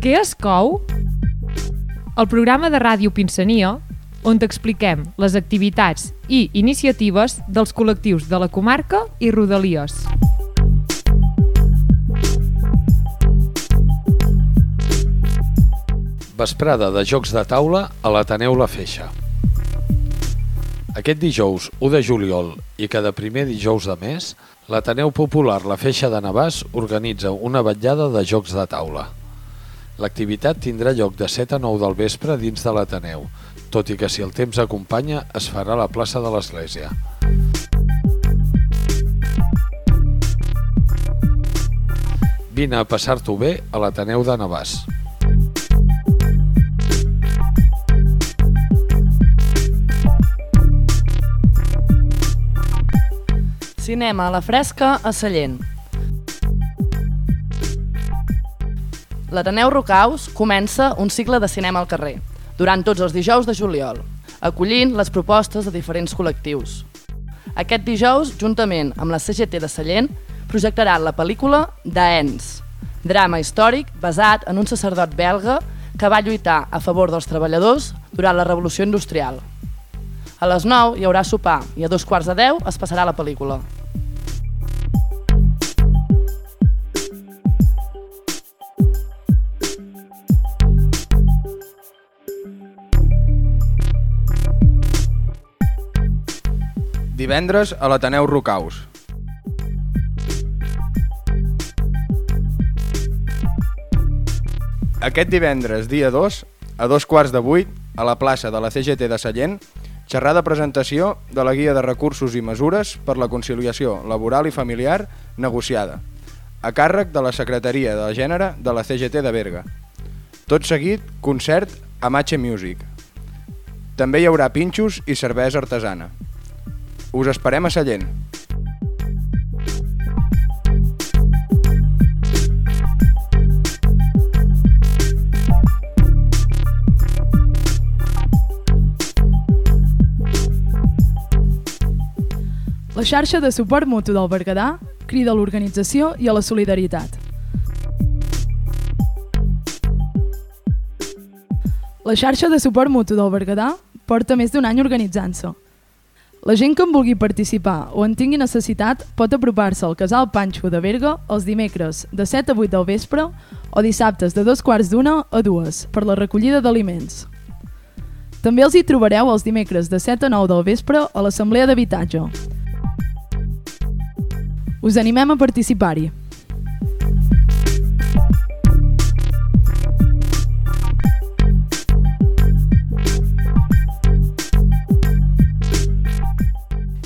Què es cou? El programa de ràdio Pinsania, on t'expliquem les activitats i iniciatives dels col·lectius de la comarca i Rodalies. Vesprada de Jocs de Taula a l'Ateneu La Feixa. Aquest dijous 1 de juliol i cada primer dijous de mes, l'Ateneu Popular La Feixa de Navàs organitza una vetllada de Jocs de Taula. L'activitat tindrà lloc de 7 a 9 del vespre dins de l'Ateneu, tot i que si el temps acompanya es farà a la plaça de l'Església. Vine a passar-t'ho bé a l'Ateneu de Navàs. Cinema a la fresca a Sallent. L'Ateneu Rocaus comença un cicle de cinema al carrer, durant tots els dijous de juliol, acollint les propostes de diferents col·lectius. Aquest dijous, juntament amb la CGT de Sallent, projectarà la pel·lícula Daens, drama històric basat en un sacerdot belga que va lluitar a favor dels treballadors durant la Revolució Industrial. A les 9 hi haurà sopar i a dos quarts de 10 es passarà la pel·lícula. Divendres a l'Ateneu Rocaus. Aquest divendres, dia 2, a dos quarts de vuit, a la plaça de la CGT de Sallent, xerrada presentació de la Guia de Recursos i Mesures per la Conciliació Laboral i Familiar negociada, a càrrec de la Secretaria de Gènere de la CGT de Berga. Tot seguit, concert a Matxe Music. També hi haurà pinxos i cervesa artesana. Us esperem a Sallent. La xarxa de suport mutu del Berguedà crida a l'organització i a la solidaritat. La xarxa de suport mutu del Berguedà porta més d'un any organitzant-se. La gent que en vulgui participar o en tingui necessitat pot apropar-se al Casal Panxo de Berga els dimecres de 7 a 8 del vespre o dissabtes de dos quarts d'una a dues per la recollida d'aliments. També els hi trobareu els dimecres de 7 a 9 del vespre a l'Assemblea d'Habitatge. Us animem a participar-hi.